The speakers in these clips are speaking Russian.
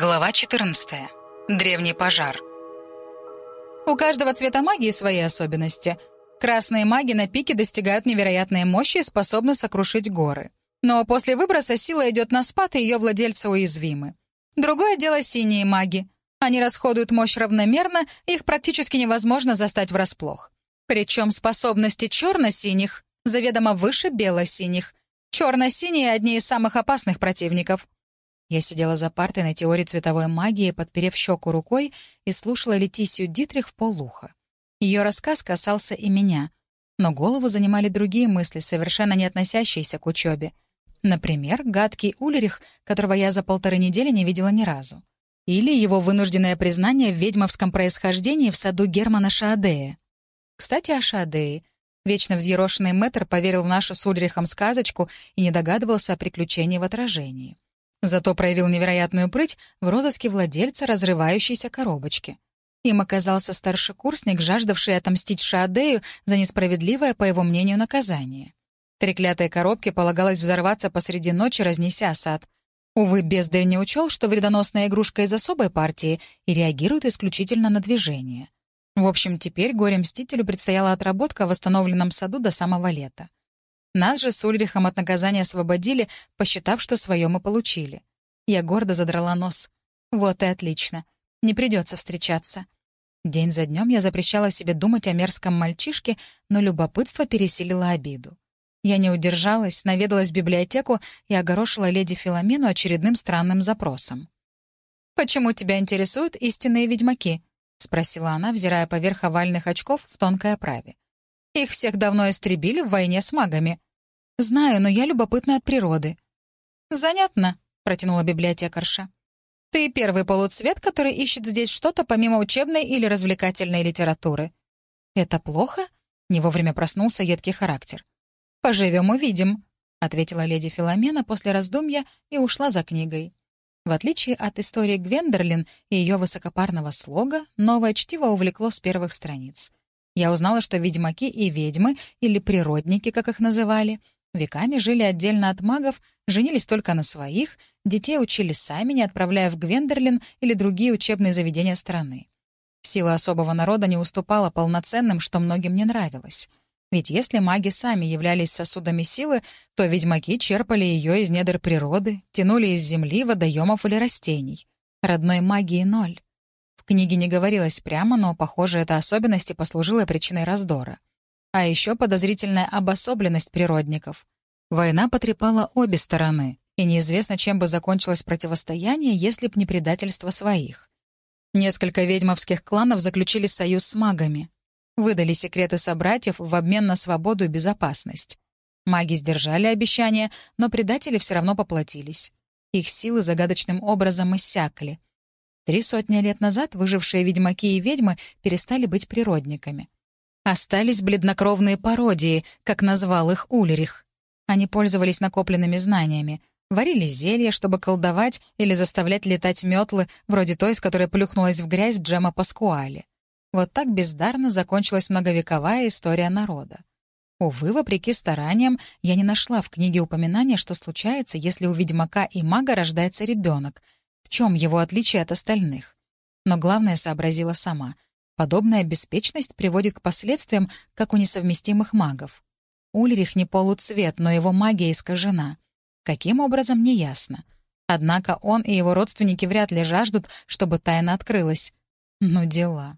Глава 14. Древний пожар. У каждого цвета магии свои особенности. Красные маги на пике достигают невероятной мощи и способны сокрушить горы. Но после выброса сила идет на спад, и ее владельцы уязвимы. Другое дело синие маги. Они расходуют мощь равномерно, их практически невозможно застать врасплох. Причем способности черно-синих заведомо выше бело-синих. Черно-синие — одни из самых опасных противников. Я сидела за партой на теории цветовой магии, подперев щеку рукой и слушала Летисию Дитрих в полуха. Ее рассказ касался и меня, но голову занимали другие мысли, совершенно не относящиеся к учебе. Например, гадкий Улерих, которого я за полторы недели не видела ни разу. Или его вынужденное признание в ведьмовском происхождении в саду Германа Шаадея. Кстати, о Шаадее. Вечно взъерошенный мэтр поверил в нашу с Ульрихом сказочку и не догадывался о приключении в отражении. Зато проявил невероятную прыть в розыске владельца разрывающейся коробочки. Им оказался старшекурсник, жаждавший отомстить Шаадею за несправедливое, по его мнению, наказание. Треклятой коробке полагалось взорваться посреди ночи, разнеся сад. Увы, бездарь не учел, что вредоносная игрушка из особой партии и реагирует исключительно на движение. В общем, теперь горе-мстителю предстояла отработка в восстановленном саду до самого лета. Нас же с Ульрихом от наказания освободили, посчитав, что свое мы получили. Я гордо задрала нос. Вот и отлично. Не придется встречаться. День за днем я запрещала себе думать о мерзком мальчишке, но любопытство пересилило обиду. Я не удержалась, наведалась в библиотеку и огорошила леди Филомену очередным странным запросом. «Почему тебя интересуют истинные ведьмаки?» — спросила она, взирая поверх овальных очков в тонкой оправе. «Их всех давно истребили в войне с магами». «Знаю, но я любопытна от природы». «Занятно», — протянула библиотекарша. «Ты первый полуцвет, который ищет здесь что-то помимо учебной или развлекательной литературы». «Это плохо?» — не вовремя проснулся едкий характер. «Поживем — увидим», — ответила леди Филомена после раздумья и ушла за книгой. В отличие от истории Гвендерлин и ее высокопарного слога, новое чтиво увлекло с первых страниц. Я узнала, что ведьмаки и ведьмы, или природники, как их называли, Веками жили отдельно от магов, женились только на своих, детей учили сами, не отправляя в Гвендерлин или другие учебные заведения страны. Сила особого народа не уступала полноценным, что многим не нравилось. Ведь если маги сами являлись сосудами силы, то ведьмаки черпали ее из недр природы, тянули из земли, водоемов или растений. Родной магии ноль. Книге не говорилось прямо, но, похоже, эта особенность и послужила причиной раздора. А еще подозрительная обособленность природников. Война потрепала обе стороны, и неизвестно, чем бы закончилось противостояние, если б не предательство своих. Несколько ведьмовских кланов заключили союз с магами. Выдали секреты собратьев в обмен на свободу и безопасность. Маги сдержали обещания, но предатели все равно поплатились. Их силы загадочным образом иссякли. Три сотни лет назад выжившие ведьмаки и ведьмы перестали быть природниками. Остались бледнокровные пародии, как назвал их Ульрих. Они пользовались накопленными знаниями, варили зелья, чтобы колдовать или заставлять летать метлы, вроде той, с которой плюхнулась в грязь Джема Паскуали. Вот так бездарно закончилась многовековая история народа. Увы, вопреки стараниям, я не нашла в книге упоминания, что случается, если у ведьмака и мага рождается ребенок. В чем его отличие от остальных? Но главное сообразила сама — Подобная беспечность приводит к последствиям, как у несовместимых магов. Ульрих не полуцвет, но его магия искажена. Каким образом, неясно. Однако он и его родственники вряд ли жаждут, чтобы тайна открылась. Ну, дела.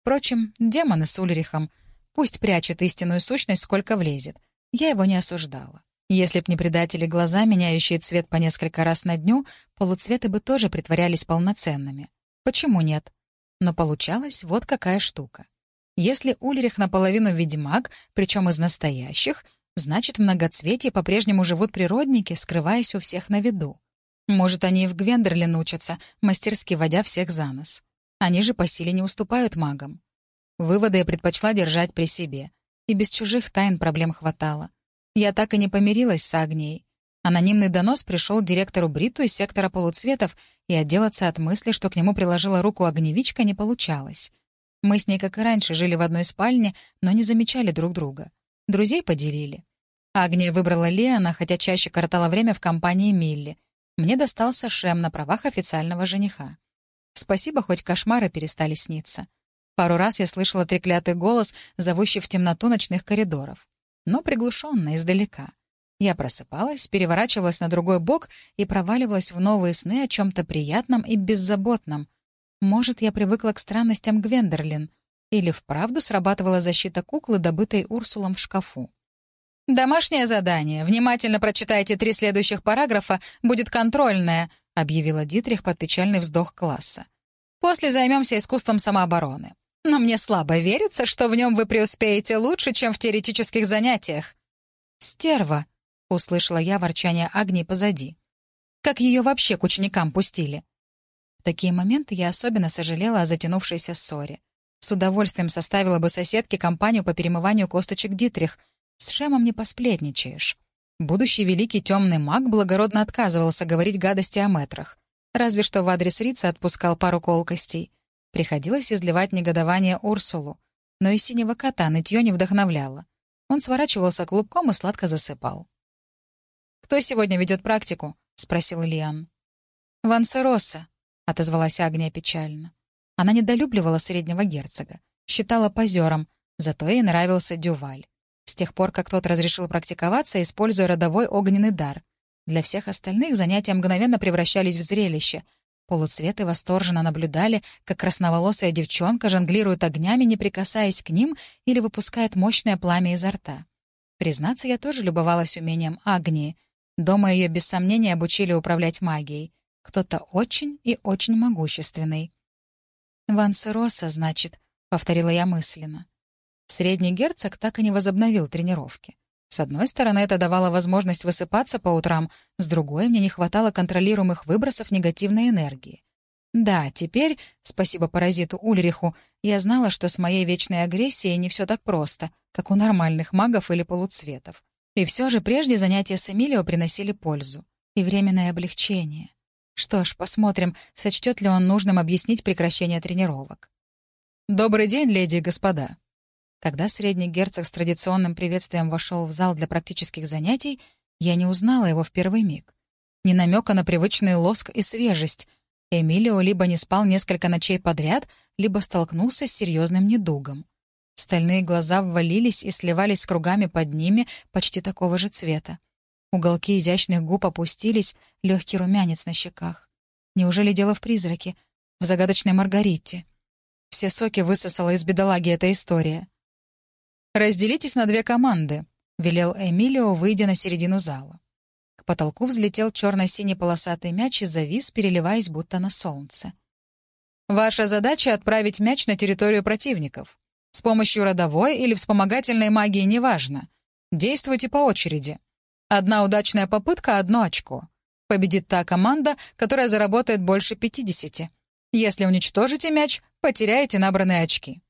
Впрочем, демоны с Ульрихом. Пусть прячет истинную сущность, сколько влезет. Я его не осуждала. Если б не предатели глаза, меняющие цвет по несколько раз на дню, полуцветы бы тоже притворялись полноценными. Почему нет? Но получалась вот какая штука. Если Ульрих наполовину ведьмак, причем из настоящих, значит, в многоцветии по-прежнему живут природники, скрываясь у всех на виду. Может, они и в Гвендерлин учатся, мастерски водя всех за нос. Они же по силе не уступают магам. Выводы я предпочла держать при себе. И без чужих тайн проблем хватало. Я так и не помирилась с Агнией. Анонимный донос пришел директору Бриту из сектора полуцветов, и отделаться от мысли, что к нему приложила руку огневичка, не получалось. Мы с ней, как и раньше, жили в одной спальне, но не замечали друг друга. Друзей поделили. Агния выбрала Леона, хотя чаще коротала время в компании Милли. Мне достался Шем на правах официального жениха. Спасибо, хоть кошмары перестали сниться. Пару раз я слышала треклятый голос, зовущий в темноту ночных коридоров. Но приглушенно, издалека. Я просыпалась, переворачивалась на другой бок и проваливалась в новые сны о чем-то приятном и беззаботном. Может, я привыкла к странностям Гвендерлин. Или вправду срабатывала защита куклы, добытой Урсулом в шкафу. «Домашнее задание. Внимательно прочитайте три следующих параграфа. Будет контрольное», — объявила Дитрих под печальный вздох класса. «После займемся искусством самообороны. Но мне слабо верится, что в нем вы преуспеете лучше, чем в теоретических занятиях». «Стерва», — услышала я ворчание Агнии позади. «Как ее вообще к ученикам пустили?» В такие моменты я особенно сожалела о затянувшейся ссоре. С удовольствием составила бы соседке компанию по перемыванию косточек Дитрих. С Шемом не посплетничаешь. Будущий великий темный маг благородно отказывался говорить гадости о метрах. Разве что в адрес Рица отпускал пару колкостей. Приходилось изливать негодование Урсулу. Но и синего кота нытье не вдохновляло. Он сворачивался клубком и сладко засыпал. «Кто сегодня ведет практику?» — спросил Ильян. «Вансероса», — отозвалась Агния печально. Она недолюбливала среднего герцога, считала позером, зато ей нравился Дюваль. С тех пор, как тот разрешил практиковаться, используя родовой огненный дар. Для всех остальных занятия мгновенно превращались в зрелище. Полуцветы восторженно наблюдали, как красноволосая девчонка жонглирует огнями, не прикасаясь к ним, или выпускает мощное пламя изо рта. Признаться, я тоже любовалась умением Агнии — Дома ее без сомнения обучили управлять магией. Кто-то очень и очень могущественный. «Вансероса, значит», — повторила я мысленно. Средний герцог так и не возобновил тренировки. С одной стороны, это давало возможность высыпаться по утрам, с другой, мне не хватало контролируемых выбросов негативной энергии. Да, теперь, спасибо паразиту Ульриху, я знала, что с моей вечной агрессией не все так просто, как у нормальных магов или полуцветов. И все же прежде занятия с Эмилио приносили пользу и временное облегчение. Что ж, посмотрим, сочтет ли он нужным объяснить прекращение тренировок. «Добрый день, леди и господа». Когда средний герцог с традиционным приветствием вошел в зал для практических занятий, я не узнала его в первый миг. Ни намека на привычный лоск и свежесть. Эмилио либо не спал несколько ночей подряд, либо столкнулся с серьезным недугом. Стальные глаза ввалились и сливались с кругами под ними почти такого же цвета. Уголки изящных губ опустились, легкий румянец на щеках. Неужели дело в призраке? В загадочной Маргарите? Все соки высосала из бедолаги эта история. «Разделитесь на две команды», — велел Эмилио, выйдя на середину зала. К потолку взлетел черно-синий полосатый мяч и завис, переливаясь будто на солнце. «Ваша задача — отправить мяч на территорию противников. С помощью родовой или вспомогательной магии неважно. Действуйте по очереди. Одна удачная попытка — одно очко. Победит та команда, которая заработает больше 50. Если уничтожите мяч, потеряете набранные очки.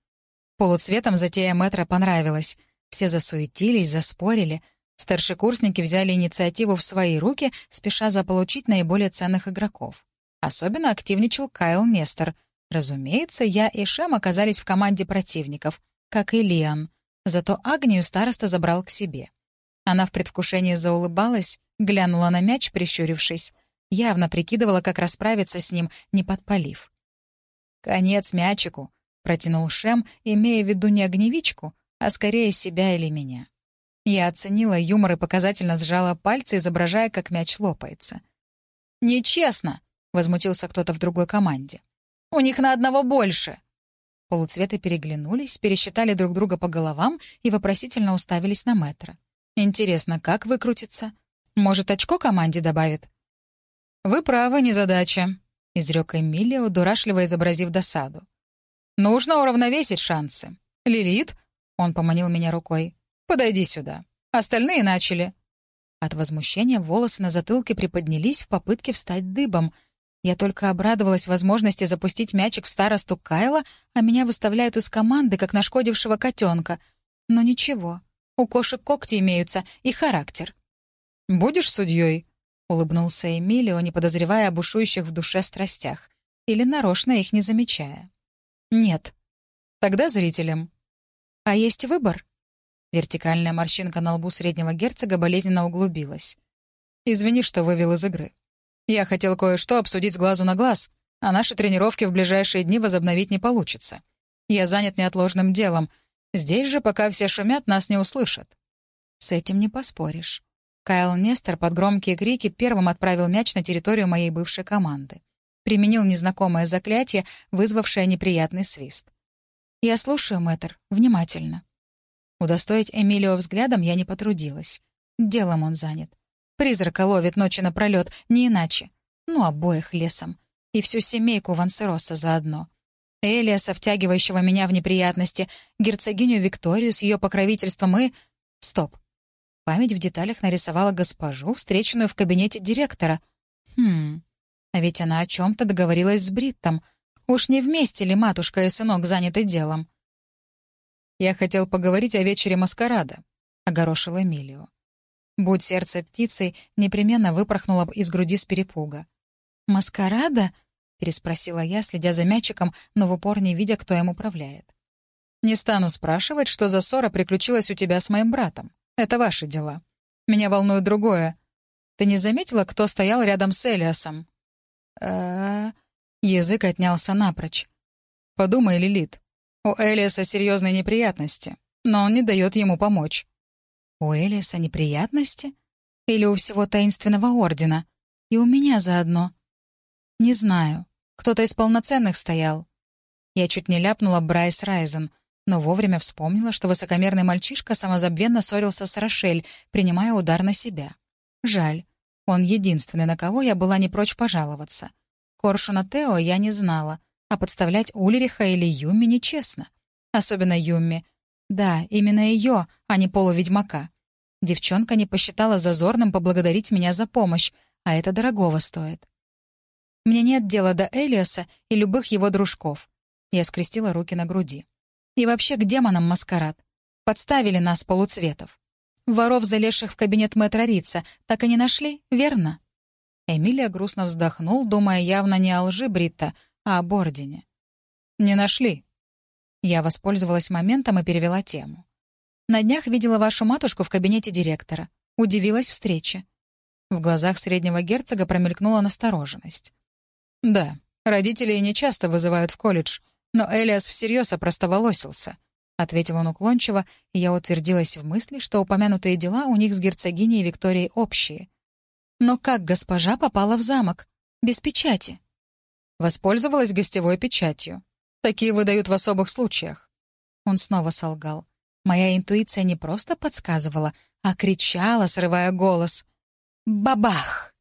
Полуцветом затея Мэтра понравилась. Все засуетились, заспорили. Старшекурсники взяли инициативу в свои руки, спеша заполучить наиболее ценных игроков. Особенно активничал Кайл Нестор — Разумеется, я и Шем оказались в команде противников, как и Лиан. Зато Агнию староста забрал к себе. Она в предвкушении заулыбалась, глянула на мяч, прищурившись. Явно прикидывала, как расправиться с ним, не подпалив. «Конец мячику», — протянул Шем, имея в виду не огневичку, а скорее себя или меня. Я оценила юмор и показательно сжала пальцы, изображая, как мяч лопается. «Нечестно!» — возмутился кто-то в другой команде. У них на одного больше!» Полуцветы переглянулись, пересчитали друг друга по головам и вопросительно уставились на метра. «Интересно, как выкрутится? Может, очко команде добавит?» «Вы правы, незадача», — изрек Эмилио, дурашливо изобразив досаду. «Нужно уравновесить шансы. Лилит», — он поманил меня рукой, — «подойди сюда. Остальные начали». От возмущения волосы на затылке приподнялись в попытке встать дыбом — я только обрадовалась возможности запустить мячик в старосту Кайла, а меня выставляют из команды, как нашкодившего котенка. Но ничего, у кошек когти имеются и характер. «Будешь судьей?» — улыбнулся Эмилио, не подозревая об бушующих в душе страстях. Или нарочно их не замечая. «Нет». «Тогда зрителям». «А есть выбор?» Вертикальная морщинка на лбу среднего герцога болезненно углубилась. «Извини, что вывел из игры. Я хотел кое-что обсудить с глазу на глаз, а наши тренировки в ближайшие дни возобновить не получится. Я занят неотложным делом. Здесь же, пока все шумят, нас не услышат». «С этим не поспоришь». Кайл Нестер под громкие крики первым отправил мяч на территорию моей бывшей команды. Применил незнакомое заклятие, вызвавшее неприятный свист. «Я слушаю, мэтр, внимательно». Удостоить Эмилио взглядом я не потрудилась. Делом он занят. Призрака ловит ночи напролет, не иначе. Ну, обоих лесом. И всю семейку Вансероса заодно. Элиаса, втягивающего меня в неприятности, герцогиню Викторию с ее покровительством и... Стоп. Память в деталях нарисовала госпожу, встреченную в кабинете директора. Хм, а ведь она о чем то договорилась с Бриттом. Уж не вместе ли матушка и сынок заняты делом? «Я хотел поговорить о вечере маскарада», — огорошил Эмилио. Будь сердце птицей, непременно выпорхнула бы из груди с перепуга. «Маскарада?» переспросила я, следя за мячиком, но в упор не видя, кто им управляет. «Не стану спрашивать, что за ссора приключилась у тебя с моим братом. Это ваши дела. Меня волнует другое. Ты не заметила, кто стоял рядом с Элиасом?» Э Язык отнялся напрочь. «Подумай, Лилит. У Элиаса серьезные неприятности, но он не дает ему помочь». «У Элиаса неприятности? Или у всего таинственного ордена? И у меня заодно?» «Не знаю. Кто-то из полноценных стоял. Я чуть не ляпнула Брайс Райзен, но вовремя вспомнила, что высокомерный мальчишка самозабвенно ссорился с Рошель, принимая удар на себя. Жаль. Он единственный, на кого я была не прочь пожаловаться. Коршуна Тео я не знала, а подставлять Ульриха или Юмми нечестно. Особенно Юмми. Да, именно ее, а не полуведьмака. Девчонка не посчитала зазорным поблагодарить меня за помощь, а это дорогого стоит. Мне нет дела до Элиоса и любых его дружков. Я скрестила руки на груди. И вообще к демонам маскарад. Подставили нас полуцветов. Воров, залезших в кабинет мэтра Рица, так и не нашли, верно? Эмилия грустно вздохнул, думая явно не о лжи Бритта, а о Бордине. «Не нашли». Я воспользовалась моментом и перевела тему. «На днях видела вашу матушку в кабинете директора. Удивилась встрече». В глазах среднего герцога промелькнула настороженность. «Да, родители не часто вызывают в колледж, но Элиас всерьез опростоволосился», — ответил он уклончиво, и я утвердилась в мысли, что упомянутые дела у них с герцогиней Викторией общие. «Но как госпожа попала в замок? Без печати?» Воспользовалась гостевой печатью. Такие выдают в особых случаях. Он снова солгал. Моя интуиция не просто подсказывала, а кричала, срывая голос. «Бабах!»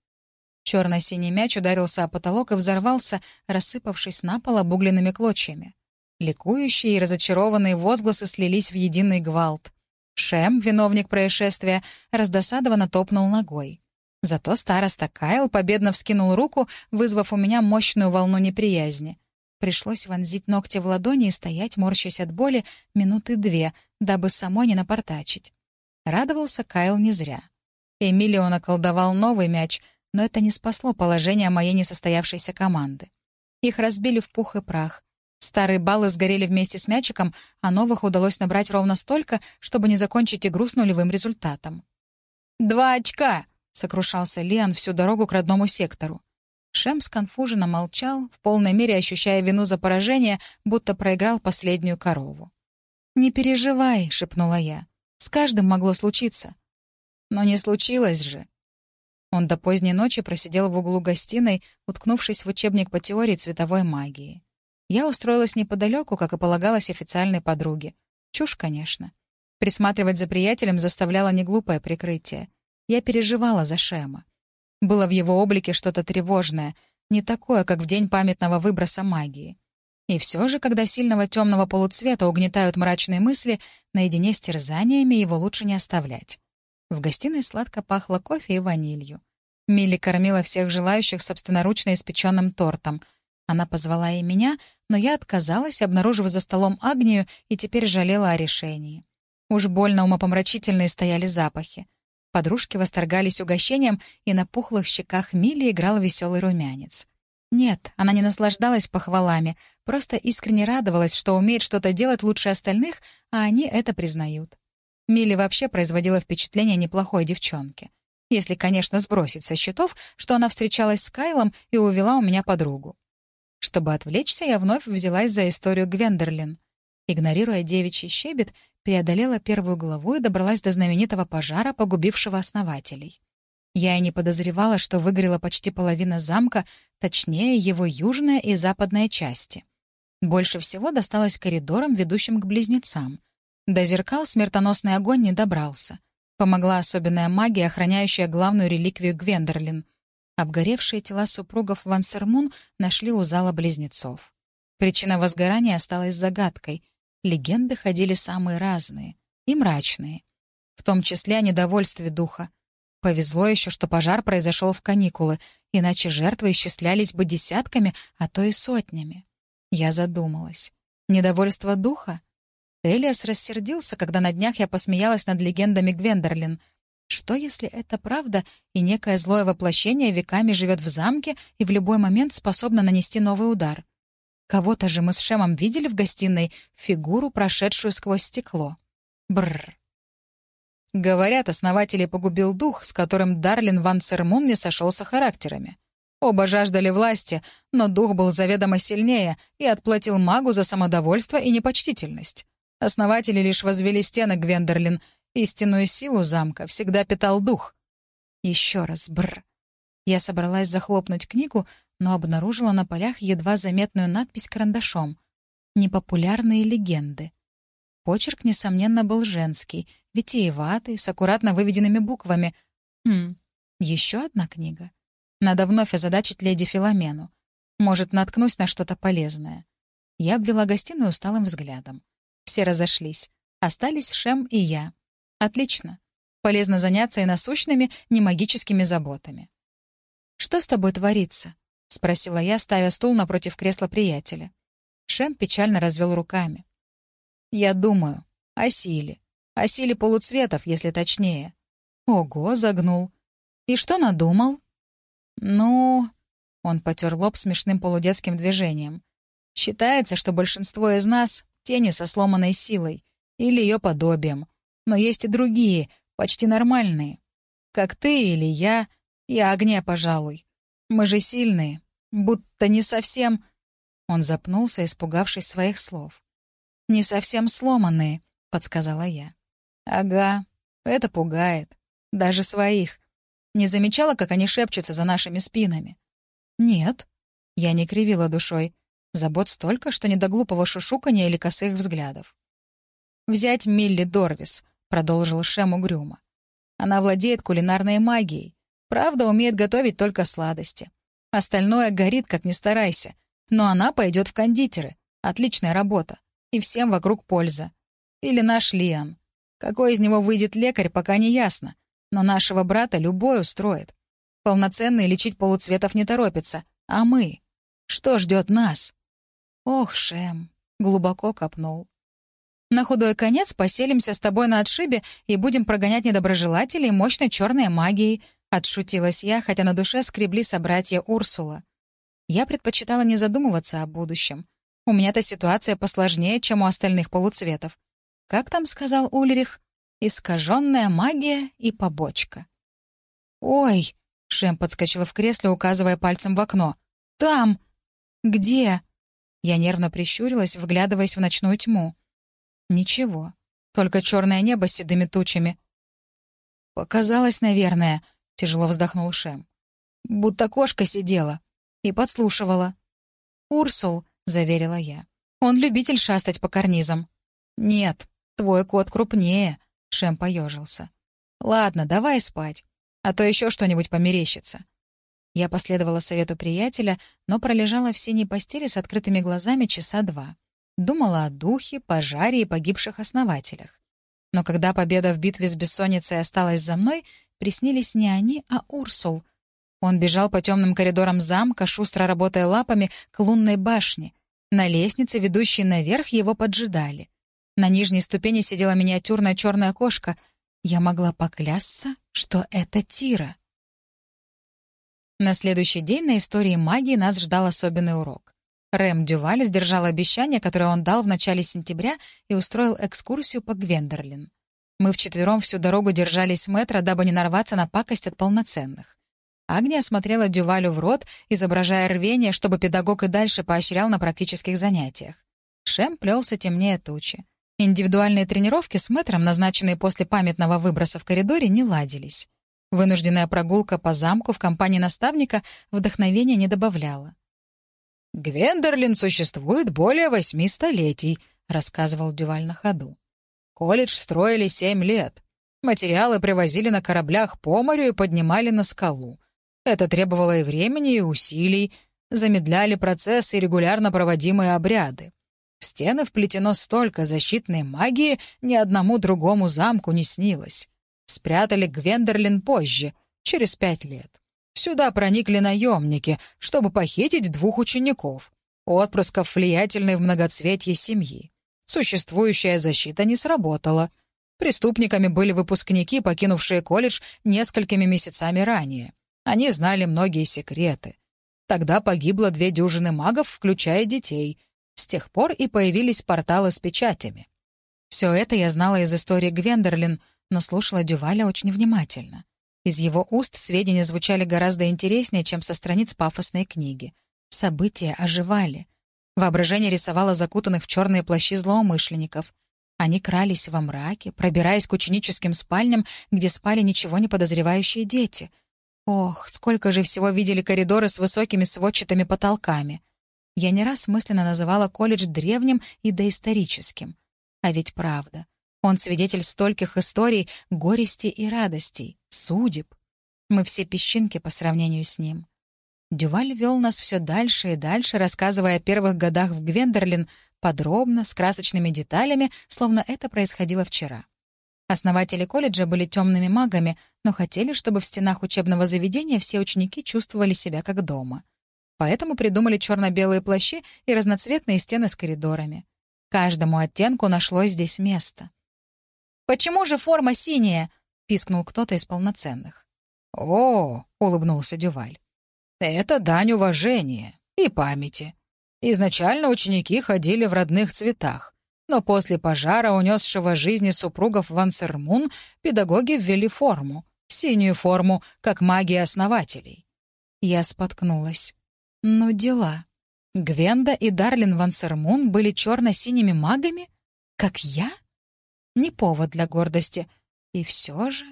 Черно-синий мяч ударился о потолок и взорвался, рассыпавшись на пол обугленными клочьями. Ликующие и разочарованные возгласы слились в единый гвалт. Шем, виновник происшествия, раздосадованно топнул ногой. Зато староста Кайл победно вскинул руку, вызвав у меня мощную волну неприязни. Пришлось вонзить ногти в ладони и стоять, морщась от боли, минуты две, дабы самой не напортачить. Радовался Кайл не зря. Эмилио наколдовал новый мяч — но это не спасло положение моей несостоявшейся команды. Их разбили в пух и прах. Старые баллы сгорели вместе с мячиком, а новых удалось набрать ровно столько, чтобы не закончить игру с нулевым результатом. «Два очка!» — сокрушался Лиан всю дорогу к родному сектору. Шем сконфуженно молчал, в полной мере ощущая вину за поражение, будто проиграл последнюю корову. «Не переживай», — шепнула я. «С каждым могло случиться». «Но не случилось же», он до поздней ночи просидел в углу гостиной, уткнувшись в учебник по теории цветовой магии. Я устроилась неподалеку, как и полагалось официальной подруге. Чушь, конечно. Присматривать за приятелем заставляло неглупое прикрытие. Я переживала за Шема. Было в его облике что-то тревожное, не такое, как в день памятного выброса магии. И все же, когда сильного темного полуцвета угнетают мрачные мысли, наедине с терзаниями его лучше не оставлять. В гостиной сладко пахло кофе и ванилью. Милли кормила всех желающих собственноручно испеченным тортом. Она позвала и меня, но я отказалась, обнаружив за столом Агнию, и теперь жалела о решении. Уж больно умопомрачительные стояли запахи. Подружки восторгались угощением, и на пухлых щеках Милли играл веселый румянец. Нет, она не наслаждалась похвалами, просто искренне радовалась, что умеет что-то делать лучше остальных, а они это признают. Милли вообще производила впечатление неплохой девчонки. Если, конечно, сбросить со счетов, что она встречалась с Кайлом и увела у меня подругу. Чтобы отвлечься, я вновь взялась за историю Гвендерлин. Игнорируя девичий щебет, преодолела первую главу и добралась до знаменитого пожара, погубившего основателей. Я и не подозревала, что выгорела почти половина замка, точнее, его южная и западная части. Больше всего досталось коридорам, ведущим к близнецам. До зеркал смертоносный огонь не добрался. Помогла особенная магия, охраняющая главную реликвию Гвендерлин. Обгоревшие тела супругов Вансермун нашли у зала близнецов. Причина возгорания осталась загадкой. Легенды ходили самые разные и мрачные. В том числе о недовольстве духа. Повезло еще, что пожар произошел в каникулы, иначе жертвы исчислялись бы десятками, а то и сотнями. Я задумалась. Недовольство духа? Элиас рассердился, когда на днях я посмеялась над легендами Гвендерлин. Что, если это правда, и некое злое воплощение веками живет в замке и в любой момент способно нанести новый удар? Кого-то же мы с Шемом видели в гостиной фигуру, прошедшую сквозь стекло. Бррр. Говорят, основателей погубил дух, с которым Дарлин Ван Цермун не сошелся характерами. Оба жаждали власти, но дух был заведомо сильнее и отплатил магу за самодовольство и непочтительность. Основатели лишь возвели стены Гвендерлин. Истинную силу замка всегда питал дух. Еще раз бр. Я собралась захлопнуть книгу, но обнаружила на полях едва заметную надпись карандашом. «Непопулярные легенды». Почерк, несомненно, был женский, витиеватый, с аккуратно выведенными буквами. Хм, еще одна книга. Надо вновь озадачить леди Филомену. Может, наткнусь на что-то полезное. Я обвела гостиную усталым взглядом. Все разошлись. Остались Шем и я. Отлично. Полезно заняться и насущными, немагическими заботами. «Что с тобой творится?» — спросила я, ставя стул напротив кресла приятеля. Шем печально развел руками. «Я думаю. О силе. О силе полуцветов, если точнее». «Ого!» — загнул. «И что надумал?» «Ну...» — он потер лоб смешным полудетским движением. «Считается, что большинство из нас тени со сломанной силой или ее подобием. Но есть и другие, почти нормальные. Как ты или я, и огня, пожалуй. Мы же сильные, будто не совсем...» Он запнулся, испугавшись своих слов. «Не совсем сломанные», — подсказала я. «Ага, это пугает. Даже своих. Не замечала, как они шепчутся за нашими спинами?» «Нет». Я не кривила душой. Забот столько, что не до глупого шушукания или косых взглядов. «Взять Милли Дорвис», — продолжил Шем угрюмо. «Она владеет кулинарной магией. Правда, умеет готовить только сладости. Остальное горит, как ни старайся. Но она пойдет в кондитеры. Отличная работа. И всем вокруг польза. Или наш Лиан. Какой из него выйдет лекарь, пока не ясно. Но нашего брата любой устроит. Полноценный лечить полуцветов не торопится. А мы? Что ждет нас? Ох, Шем, глубоко копнул. На худой конец поселимся с тобой на отшибе и будем прогонять недоброжелателей мощной черной магией, отшутилась я, хотя на душе скребли собратья Урсула. Я предпочитала не задумываться о будущем. У меня-то ситуация посложнее, чем у остальных полуцветов. Как там сказал Ульрих? Искаженная магия и побочка. «Ой!» — Шем подскочила в кресле, указывая пальцем в окно. «Там!» «Где?» Я нервно прищурилась, вглядываясь в ночную тьму. Ничего, только черное небо с седыми тучами. «Показалось, наверное», — тяжело вздохнул Шем. «Будто кошка сидела и подслушивала». «Урсул», — заверила я. «Он любитель шастать по карнизам». «Нет, твой кот крупнее», — Шем поежился. «Ладно, давай спать, а то еще что-нибудь померещится. Я последовала совету приятеля, но пролежала в синей постели с открытыми глазами часа два. Думала о духе, пожаре и погибших основателях. Но когда победа в битве с бессонницей осталась за мной, приснились не они, а Урсул. Он бежал по темным коридорам замка, шустро работая лапами, к лунной башне. На лестнице, ведущей наверх, его поджидали. На нижней ступени сидела миниатюрная черная кошка. Я могла поклясться, что это Тира. На следующий день на истории магии нас ждал особенный урок. Рэм Дюваль сдержал обещание, которое он дал в начале сентября, и устроил экскурсию по Гвендерлин. Мы вчетвером всю дорогу держались метра, дабы не нарваться на пакость от полноценных. Агния смотрела Дювалю в рот, изображая рвение, чтобы педагог и дальше поощрял на практических занятиях. Шем плелся темнее тучи. Индивидуальные тренировки с мэтром, назначенные после памятного выброса в коридоре, не ладились. Вынужденная прогулка по замку в компании наставника вдохновения не добавляла. «Гвендерлин существует более восьми столетий», — рассказывал Дюваль на ходу. «Колледж строили семь лет. Материалы привозили на кораблях по морю и поднимали на скалу. Это требовало и времени, и усилий, замедляли процессы и регулярно проводимые обряды. В стены вплетено столько защитной магии, ни одному другому замку не снилось. Спрятали Гвендерлин позже, через пять лет. Сюда проникли наемники, чтобы похитить двух учеников, отпрысков влиятельной в многоцветье семьи. Существующая защита не сработала. Преступниками были выпускники, покинувшие колледж несколькими месяцами ранее. Они знали многие секреты. Тогда погибло две дюжины магов, включая детей — с тех пор и появились порталы с печатями. Все это я знала из истории Гвендерлин, но слушала Дюваля очень внимательно. Из его уст сведения звучали гораздо интереснее, чем со страниц пафосной книги. События оживали. Воображение рисовало закутанных в черные плащи злоумышленников. Они крались во мраке, пробираясь к ученическим спальням, где спали ничего не подозревающие дети. Ох, сколько же всего видели коридоры с высокими сводчатыми потолками. Я не раз мысленно называла колледж древним и доисторическим. А ведь правда. Он свидетель стольких историй, горести и радостей, судеб. Мы все песчинки по сравнению с ним. Дюваль вел нас все дальше и дальше, рассказывая о первых годах в Гвендерлин подробно, с красочными деталями, словно это происходило вчера. Основатели колледжа были темными магами, но хотели, чтобы в стенах учебного заведения все ученики чувствовали себя как дома. Поэтому придумали черно-белые плащи и разноцветные стены с коридорами. Каждому оттенку нашлось здесь место. «Почему же форма синяя?» — пискнул кто-то из полноценных. «О!» — улыбнулся Дюваль. «Это дань уважения и памяти. Изначально ученики ходили в родных цветах, но после пожара, унесшего жизни супругов Вансермун, педагоги ввели форму, синюю форму, как магия основателей». Я споткнулась. Ну, дела. Гвенда и Дарлин Вансермун были черно-синими магами? Как я? Не повод для гордости. И все же...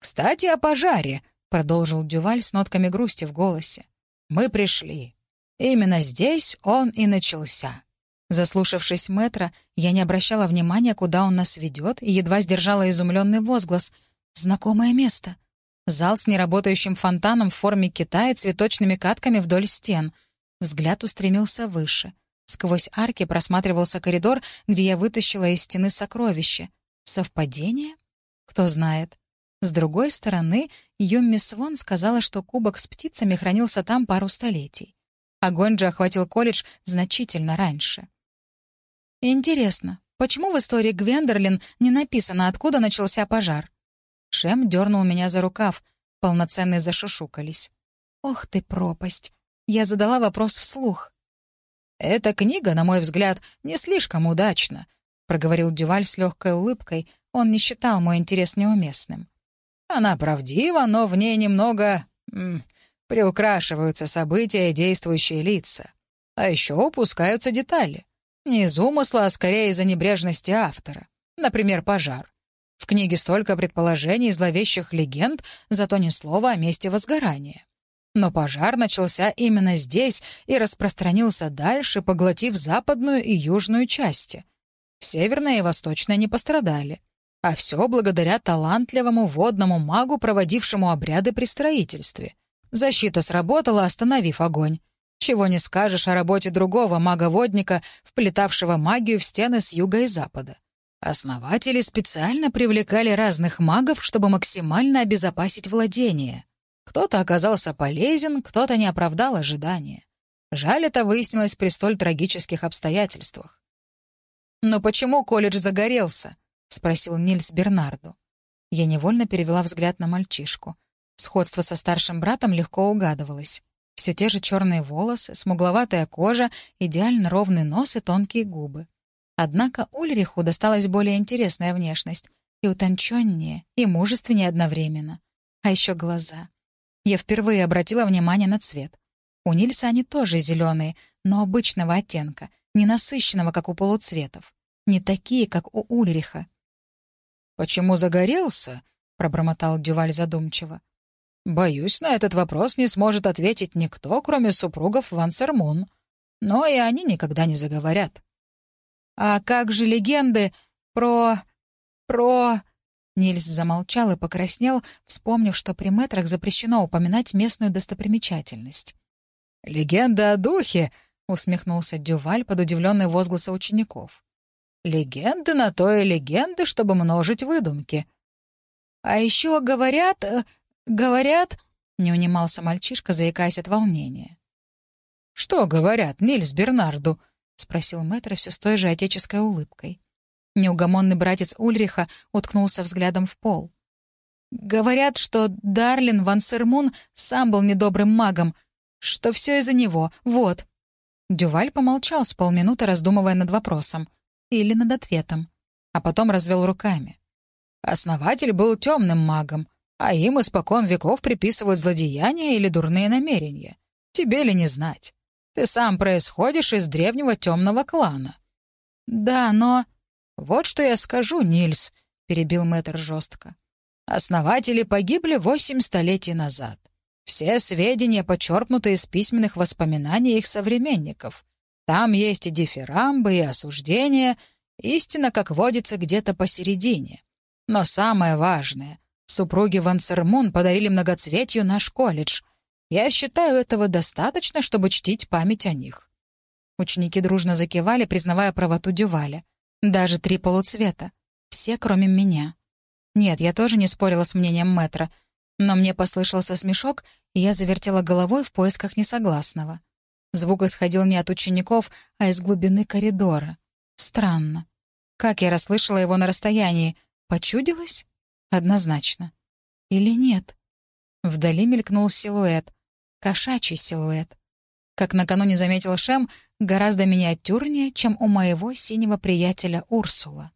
«Кстати, о пожаре», — продолжил Дюваль с нотками грусти в голосе. «Мы пришли. Именно здесь он и начался». Заслушавшись метра, я не обращала внимания, куда он нас ведет, и едва сдержала изумленный возглас. «Знакомое место». Зал с неработающим фонтаном в форме кита и цветочными катками вдоль стен. Взгляд устремился выше. Сквозь арки просматривался коридор, где я вытащила из стены сокровище. Совпадение? Кто знает. С другой стороны, Юмми Свон сказала, что кубок с птицами хранился там пару столетий. Огонь же охватил колледж значительно раньше. Интересно, почему в истории Гвендерлин не написано, откуда начался пожар? Шем дернул меня за рукав. Полноценные зашушукались. «Ох ты, пропасть!» Я задала вопрос вслух. «Эта книга, на мой взгляд, не слишком удачна», — проговорил Дюваль с легкой улыбкой. Он не считал мой интерес неуместным. «Она правдива, но в ней немного... М, приукрашиваются события и действующие лица. А еще упускаются детали. Не из умысла, а скорее из-за небрежности автора. Например, пожар. В книге столько предположений и зловещих легенд, зато ни слова о месте возгорания. Но пожар начался именно здесь и распространился дальше, поглотив западную и южную части. Северная и восточная не пострадали. А все благодаря талантливому водному магу, проводившему обряды при строительстве. Защита сработала, остановив огонь. Чего не скажешь о работе другого мага-водника, вплетавшего магию в стены с юга и запада. Основатели специально привлекали разных магов, чтобы максимально обезопасить владение. Кто-то оказался полезен, кто-то не оправдал ожидания. Жаль, это выяснилось при столь трагических обстоятельствах. «Но почему колледж загорелся?» — спросил Нильс Бернарду. Я невольно перевела взгляд на мальчишку. Сходство со старшим братом легко угадывалось. Все те же черные волосы, смугловатая кожа, идеально ровный нос и тонкие губы. Однако Ульриху досталась более интересная внешность. и утонченнее, и мужественнее одновременно. А еще глаза. Я впервые обратила внимание на цвет. У Нильса они тоже зеленые, но обычного оттенка, не насыщенного, как у полуцветов. Не такие, как у Ульриха. «Почему загорелся?» — пробормотал Дюваль задумчиво. «Боюсь, на этот вопрос не сможет ответить никто, кроме супругов Ван Сермун. Но и они никогда не заговорят». «А как же легенды про... про...» Нильс замолчал и покраснел, вспомнив, что при метрах запрещено упоминать местную достопримечательность. «Легенда о духе!» — усмехнулся Дюваль под удивленные возгласы учеников. «Легенды на то и легенды, чтобы множить выдумки». «А еще говорят... Э, говорят...» — не унимался мальчишка, заикаясь от волнения. «Что говорят, Нильс Бернарду?» — спросил мэтр все с той же отеческой улыбкой. Неугомонный братец Ульриха уткнулся взглядом в пол. «Говорят, что Дарлин Ван Сермун сам был недобрым магом, что все из-за него, вот». Дюваль помолчал с полминуты, раздумывая над вопросом. Или над ответом. А потом развел руками. «Основатель был темным магом, а им испокон веков приписывают злодеяния или дурные намерения. Тебе ли не знать? Ты сам происходишь из древнего темного клана». «Да, но...» «Вот что я скажу, Нильс», — перебил мэтр жестко. «Основатели погибли восемь столетий назад. Все сведения почерпнуты из письменных воспоминаний их современников. Там есть и дифирамбы, и осуждения. Истина, как водится, где-то посередине. Но самое важное — супруги Вансермун подарили многоцветью наш колледж. Я считаю, этого достаточно, чтобы чтить память о них». Ученики дружно закивали, признавая правоту Дюваля. Даже три полуцвета. Все, кроме меня. Нет, я тоже не спорила с мнением мэтра. Но мне послышался смешок, и я завертела головой в поисках несогласного. Звук исходил не от учеников, а из глубины коридора. Странно. Как я расслышала его на расстоянии? Почудилась? Однозначно. Или нет? Вдали мелькнул силуэт. Кошачий силуэт как накануне заметил Шем, гораздо миниатюрнее, чем у моего синего приятеля Урсула.